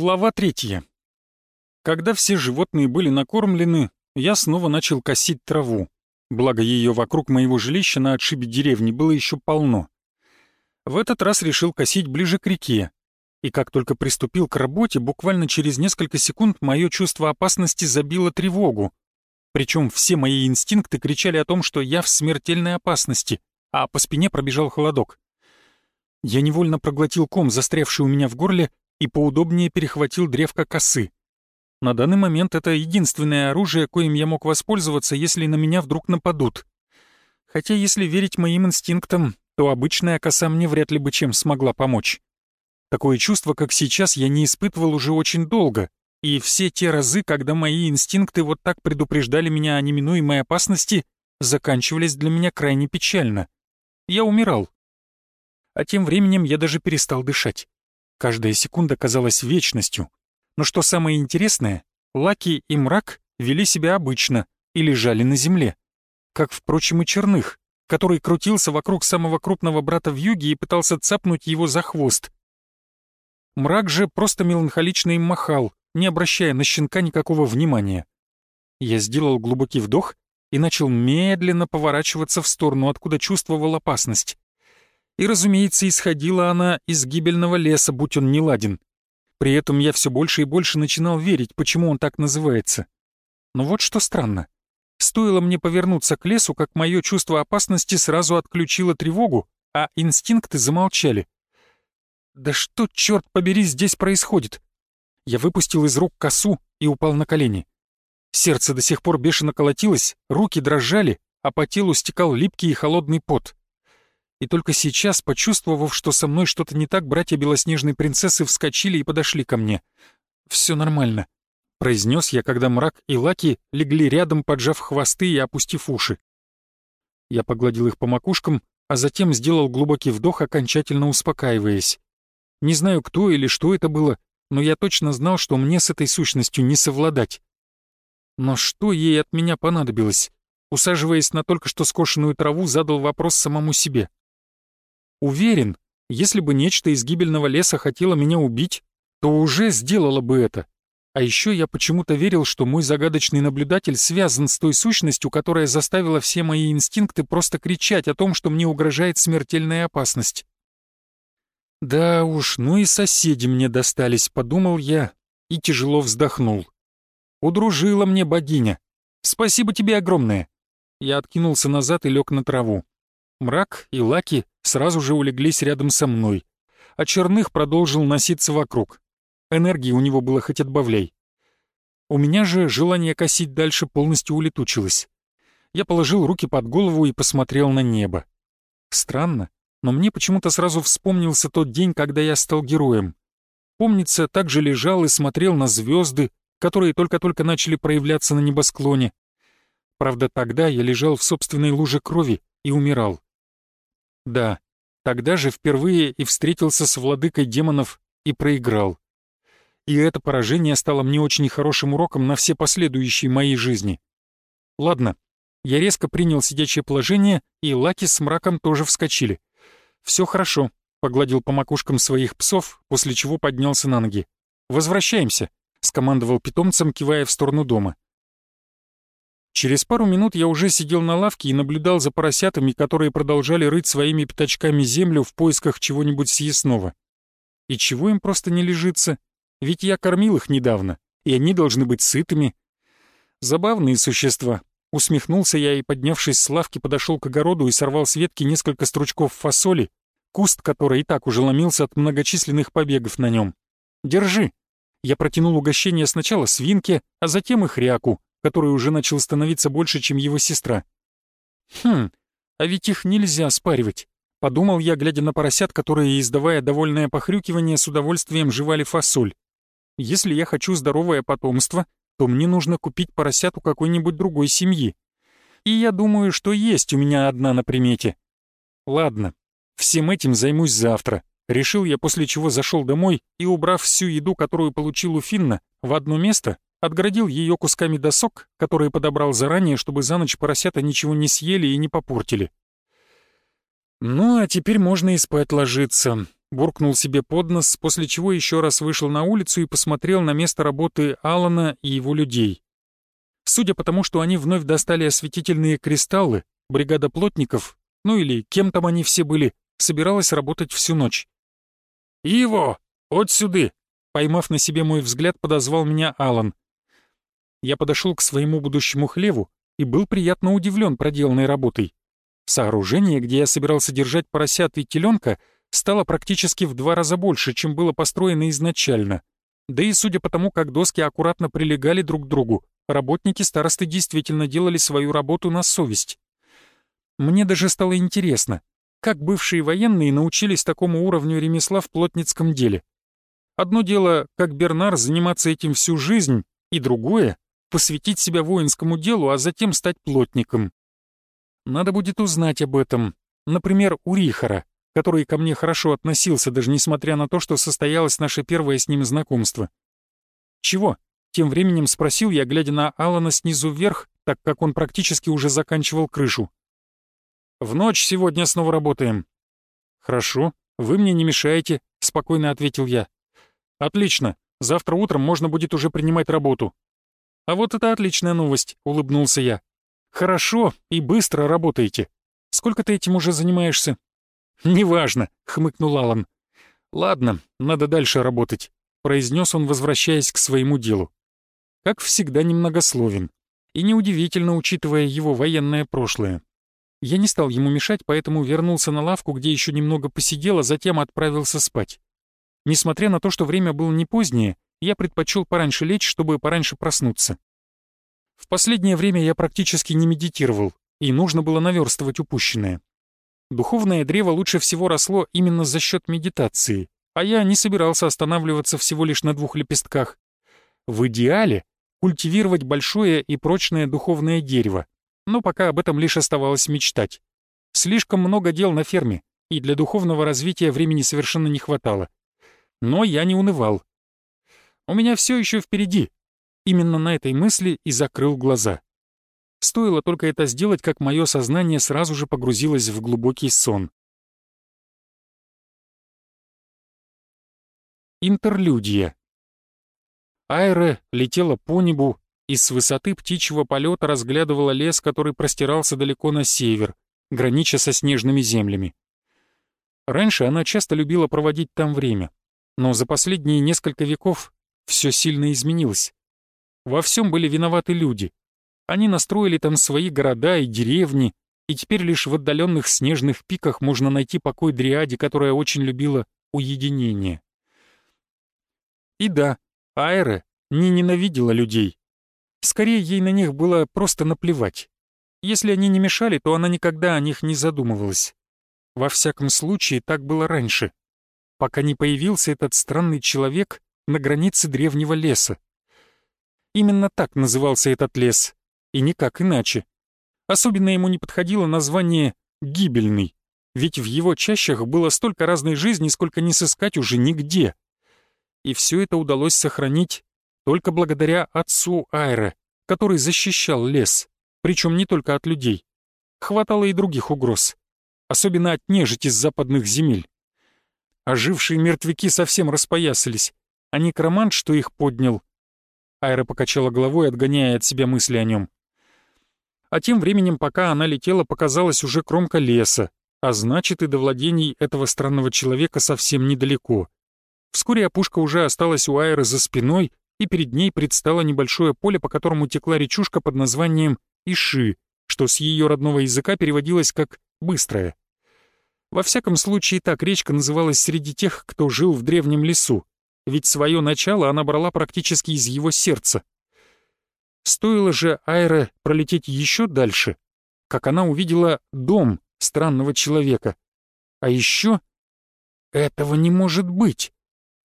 Глава третья. Когда все животные были накормлены, я снова начал косить траву. Благо ее вокруг моего жилища на отшибе деревни было еще полно. В этот раз решил косить ближе к реке. И как только приступил к работе, буквально через несколько секунд мое чувство опасности забило тревогу. Причем все мои инстинкты кричали о том, что я в смертельной опасности, а по спине пробежал холодок. Я невольно проглотил ком, застрявший у меня в горле, и поудобнее перехватил древко косы. На данный момент это единственное оружие, коим я мог воспользоваться, если на меня вдруг нападут. Хотя, если верить моим инстинктам, то обычная коса мне вряд ли бы чем смогла помочь. Такое чувство, как сейчас, я не испытывал уже очень долго, и все те разы, когда мои инстинкты вот так предупреждали меня о неминуемой опасности, заканчивались для меня крайне печально. Я умирал. А тем временем я даже перестал дышать. Каждая секунда казалась вечностью. Но что самое интересное, Лаки и Мрак вели себя обычно и лежали на земле. Как, впрочем, и Черных, который крутился вокруг самого крупного брата в юге и пытался цапнуть его за хвост. Мрак же просто меланхолично им махал, не обращая на щенка никакого внимания. Я сделал глубокий вдох и начал медленно поворачиваться в сторону, откуда чувствовал опасность. И, разумеется, исходила она из гибельного леса, будь он не ладен. При этом я все больше и больше начинал верить, почему он так называется. Но вот что странно. Стоило мне повернуться к лесу, как мое чувство опасности сразу отключило тревогу, а инстинкты замолчали. Да что, черт побери, здесь происходит? Я выпустил из рук косу и упал на колени. Сердце до сих пор бешено колотилось, руки дрожали, а по телу стекал липкий и холодный пот. И только сейчас, почувствовав, что со мной что-то не так, братья белоснежной принцессы вскочили и подошли ко мне. «Все нормально», — произнес я, когда мрак и Лаки легли рядом, поджав хвосты и опустив уши. Я погладил их по макушкам, а затем сделал глубокий вдох, окончательно успокаиваясь. Не знаю, кто или что это было, но я точно знал, что мне с этой сущностью не совладать. Но что ей от меня понадобилось? Усаживаясь на только что скошенную траву, задал вопрос самому себе. Уверен, если бы нечто из гибельного леса хотело меня убить, то уже сделало бы это. А еще я почему-то верил, что мой загадочный наблюдатель связан с той сущностью, которая заставила все мои инстинкты просто кричать о том, что мне угрожает смертельная опасность. «Да уж, ну и соседи мне достались», — подумал я и тяжело вздохнул. «Удружила мне богиня. Спасибо тебе огромное». Я откинулся назад и лег на траву. Мрак и Лаки сразу же улеглись рядом со мной, а Черных продолжил носиться вокруг. Энергии у него было хоть отбавляй. У меня же желание косить дальше полностью улетучилось. Я положил руки под голову и посмотрел на небо. Странно, но мне почему-то сразу вспомнился тот день, когда я стал героем. Помнится, также лежал и смотрел на звезды, которые только-только начали проявляться на небосклоне. Правда, тогда я лежал в собственной луже крови и умирал. Да, тогда же впервые и встретился с владыкой демонов и проиграл. И это поражение стало мне очень хорошим уроком на все последующие мои жизни. Ладно, я резко принял сидячее положение, и Лаки с мраком тоже вскочили. Все хорошо», — погладил по макушкам своих псов, после чего поднялся на ноги. «Возвращаемся», — скомандовал питомцам, кивая в сторону дома. Через пару минут я уже сидел на лавке и наблюдал за поросятами, которые продолжали рыть своими пятачками землю в поисках чего-нибудь съестного. И чего им просто не лежится? Ведь я кормил их недавно, и они должны быть сытыми. Забавные существа. Усмехнулся я и, поднявшись с лавки, подошел к огороду и сорвал с ветки несколько стручков фасоли, куст который и так уже ломился от многочисленных побегов на нем. «Держи!» Я протянул угощение сначала свинке, а затем и хряку, который уже начал становиться больше, чем его сестра. «Хм, а ведь их нельзя спаривать», — подумал я, глядя на поросят, которые, издавая довольное похрюкивание, с удовольствием жевали фасоль. «Если я хочу здоровое потомство, то мне нужно купить поросят у какой-нибудь другой семьи. И я думаю, что есть у меня одна на примете. Ладно, всем этим займусь завтра». Решил я, после чего зашел домой и, убрав всю еду, которую получил у Финна, в одно место, отгородил ее кусками досок, которые подобрал заранее, чтобы за ночь поросята ничего не съели и не попортили. Ну, а теперь можно и спать ложиться. буркнул себе под нос, после чего еще раз вышел на улицу и посмотрел на место работы Алана и его людей. Судя по тому, что они вновь достали осветительные кристаллы, бригада плотников, ну или кем там они все были, собиралась работать всю ночь. «Иво, от сюды!» Поймав на себе мой взгляд, подозвал меня Алан. Я подошел к своему будущему хлеву и был приятно удивлен проделанной работой. Сооружение, где я собирался держать поросят и теленка, стало практически в два раза больше, чем было построено изначально. Да и судя по тому, как доски аккуратно прилегали друг к другу, работники старосты действительно делали свою работу на совесть. Мне даже стало интересно, как бывшие военные научились такому уровню ремесла в плотницком деле. Одно дело, как Бернар, заниматься этим всю жизнь, и другое — посвятить себя воинскому делу, а затем стать плотником. Надо будет узнать об этом, например, у Рихара, который ко мне хорошо относился, даже несмотря на то, что состоялось наше первое с ним знакомство. «Чего?» — тем временем спросил я, глядя на Алана снизу вверх, так как он практически уже заканчивал крышу. В ночь сегодня снова работаем». «Хорошо, вы мне не мешаете», — спокойно ответил я. «Отлично, завтра утром можно будет уже принимать работу». «А вот это отличная новость», — улыбнулся я. «Хорошо и быстро работаете. Сколько ты этим уже занимаешься?» «Неважно», — хмыкнул Алан. «Ладно, надо дальше работать», — произнес он, возвращаясь к своему делу. Как всегда, немногословен. И неудивительно, учитывая его военное прошлое. Я не стал ему мешать, поэтому вернулся на лавку, где еще немного посидел, а затем отправился спать. Несмотря на то, что время было не позднее, я предпочел пораньше лечь, чтобы пораньше проснуться. В последнее время я практически не медитировал, и нужно было наверстывать упущенное. Духовное древо лучше всего росло именно за счет медитации, а я не собирался останавливаться всего лишь на двух лепестках. В идеале культивировать большое и прочное духовное дерево, но пока об этом лишь оставалось мечтать. Слишком много дел на ферме, и для духовного развития времени совершенно не хватало. Но я не унывал. У меня все еще впереди. Именно на этой мысли и закрыл глаза. Стоило только это сделать, как мое сознание сразу же погрузилось в глубокий сон. Интерлюдия. Айра летела по небу, и с высоты птичьего полета разглядывала лес, который простирался далеко на север, гранича со снежными землями. Раньше она часто любила проводить там время, но за последние несколько веков все сильно изменилось. Во всем были виноваты люди. Они настроили там свои города и деревни, и теперь лишь в отдаленных снежных пиках можно найти покой дриаде, которая очень любила уединение. И да, Айра не ненавидела людей, Скорее, ей на них было просто наплевать. Если они не мешали, то она никогда о них не задумывалась. Во всяком случае, так было раньше, пока не появился этот странный человек на границе древнего леса. Именно так назывался этот лес, и никак иначе. Особенно ему не подходило название «гибельный», ведь в его чащах было столько разной жизни, сколько не сыскать уже нигде. И все это удалось сохранить только благодаря отцу Айре, который защищал лес, причем не только от людей. Хватало и других угроз, особенно от нежити с западных земель. Ожившие мертвяки совсем распоясались, а некромант, что их поднял... Айра покачала головой, отгоняя от себя мысли о нем. А тем временем, пока она летела, показалась уже кромка леса, а значит и до владений этого странного человека совсем недалеко. Вскоре опушка уже осталась у Айры за спиной, и перед ней предстало небольшое поле, по которому текла речушка под названием Иши, что с ее родного языка переводилось как «быстрая». Во всяком случае, так речка называлась среди тех, кто жил в древнем лесу, ведь свое начало она брала практически из его сердца. Стоило же Айре пролететь еще дальше, как она увидела дом странного человека. А еще... Этого не может быть!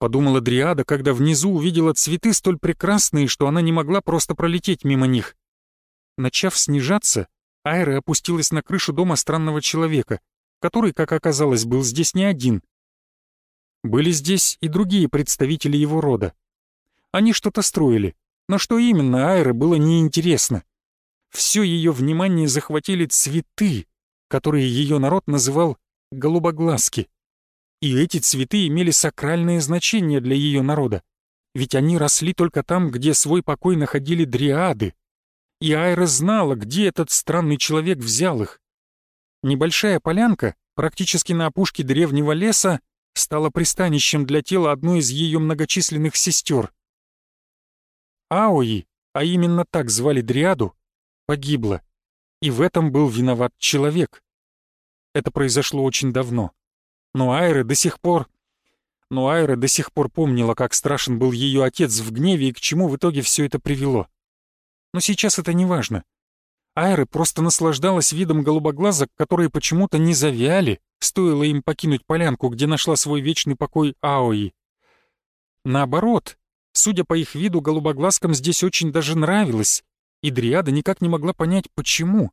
подумала Дриада, когда внизу увидела цветы столь прекрасные, что она не могла просто пролететь мимо них. Начав снижаться, Айра опустилась на крышу дома странного человека, который, как оказалось, был здесь не один. Были здесь и другие представители его рода. Они что-то строили, но что именно Айре было неинтересно. Все ее внимание захватили цветы, которые ее народ называл «голубоглазки». И эти цветы имели сакральное значение для ее народа, ведь они росли только там, где свой покой находили дриады. И Айра знала, где этот странный человек взял их. Небольшая полянка, практически на опушке древнего леса, стала пристанищем для тела одной из ее многочисленных сестер. Аои, а именно так звали Дриаду, погибла, и в этом был виноват человек. Это произошло очень давно. Но Айра до сих пор... Но Айра до сих пор помнила, как страшен был ее отец в гневе и к чему в итоге все это привело. Но сейчас это не важно. Айра просто наслаждалась видом голубоглазок, которые почему-то не завяли, стоило им покинуть полянку, где нашла свой вечный покой Аои. Наоборот, судя по их виду, голубоглазкам здесь очень даже нравилось, и Дриада никак не могла понять, почему.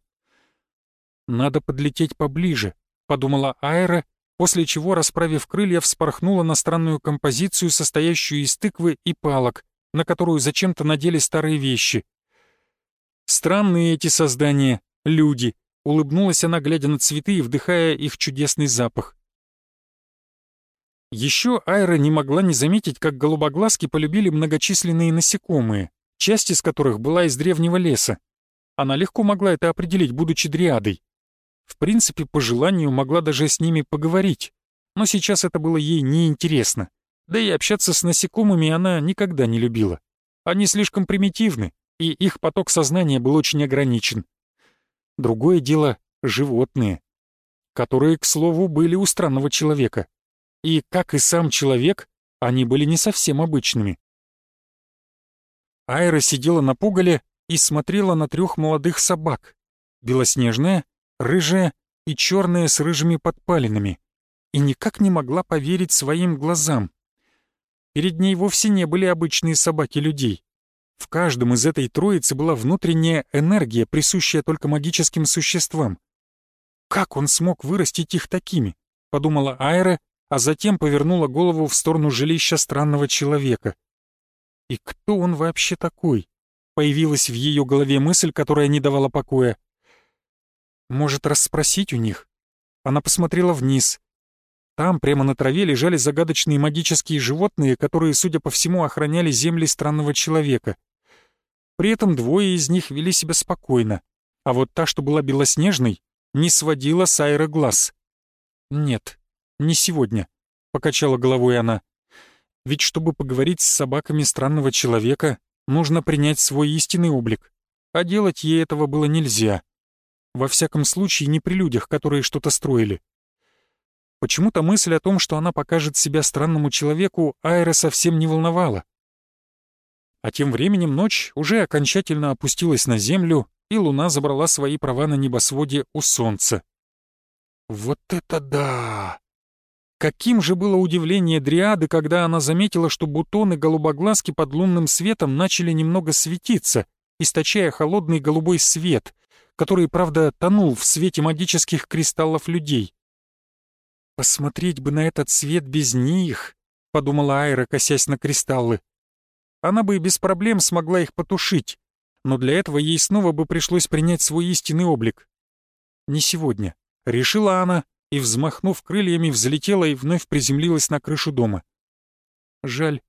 «Надо подлететь поближе», — подумала Айра, после чего, расправив крылья, вспорхнула на странную композицию, состоящую из тыквы и палок, на которую зачем-то надели старые вещи. Странные эти создания, люди, улыбнулась она, глядя на цветы и вдыхая их чудесный запах. Еще Айра не могла не заметить, как голубоглазки полюбили многочисленные насекомые, часть из которых была из древнего леса. Она легко могла это определить, будучи дриадой. В принципе, по желанию могла даже с ними поговорить, но сейчас это было ей неинтересно. Да и общаться с насекомыми она никогда не любила. Они слишком примитивны, и их поток сознания был очень ограничен. Другое дело — животные, которые, к слову, были у странного человека. И, как и сам человек, они были не совсем обычными. Айра сидела на пугале и смотрела на трех молодых собак. Белоснежная, рыжая и черная с рыжими подпалинами, и никак не могла поверить своим глазам. Перед ней вовсе не были обычные собаки людей. В каждом из этой троицы была внутренняя энергия, присущая только магическим существам. «Как он смог вырастить их такими?» — подумала Айра, а затем повернула голову в сторону жилища странного человека. «И кто он вообще такой?» Появилась в ее голове мысль, которая не давала покоя. Может, расспросить у них? Она посмотрела вниз. Там, прямо на траве, лежали загадочные магические животные, которые, судя по всему, охраняли земли странного человека. При этом двое из них вели себя спокойно, а вот та, что была белоснежной, не сводила с Айры глаз. «Нет, не сегодня», — покачала головой она. «Ведь чтобы поговорить с собаками странного человека, нужно принять свой истинный облик, а делать ей этого было нельзя». Во всяком случае, не при людях, которые что-то строили. Почему-то мысль о том, что она покажет себя странному человеку, Айра совсем не волновала. А тем временем ночь уже окончательно опустилась на землю, и луна забрала свои права на небосводе у солнца. Вот это да! Каким же было удивление Дриады, когда она заметила, что бутоны голубоглазки под лунным светом начали немного светиться, источая холодный голубой свет, который, правда, тонул в свете магических кристаллов людей. «Посмотреть бы на этот свет без них», — подумала Айра, косясь на кристаллы. Она бы и без проблем смогла их потушить, но для этого ей снова бы пришлось принять свой истинный облик. «Не сегодня», — решила она, и, взмахнув крыльями, взлетела и вновь приземлилась на крышу дома. «Жаль,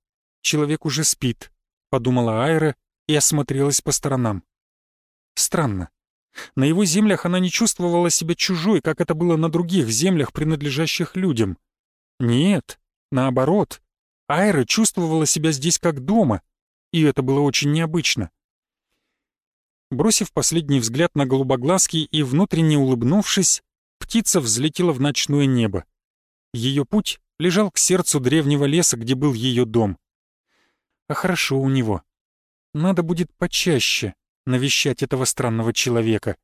человек уже спит», — подумала Айра и осмотрелась по сторонам. Странно. На его землях она не чувствовала себя чужой, как это было на других землях, принадлежащих людям. Нет, наоборот. Айра чувствовала себя здесь как дома, и это было очень необычно. Бросив последний взгляд на голубоглазки и внутренне улыбнувшись, птица взлетела в ночное небо. Ее путь лежал к сердцу древнего леса, где был ее дом. А хорошо у него. Надо будет почаще навещать этого странного человека.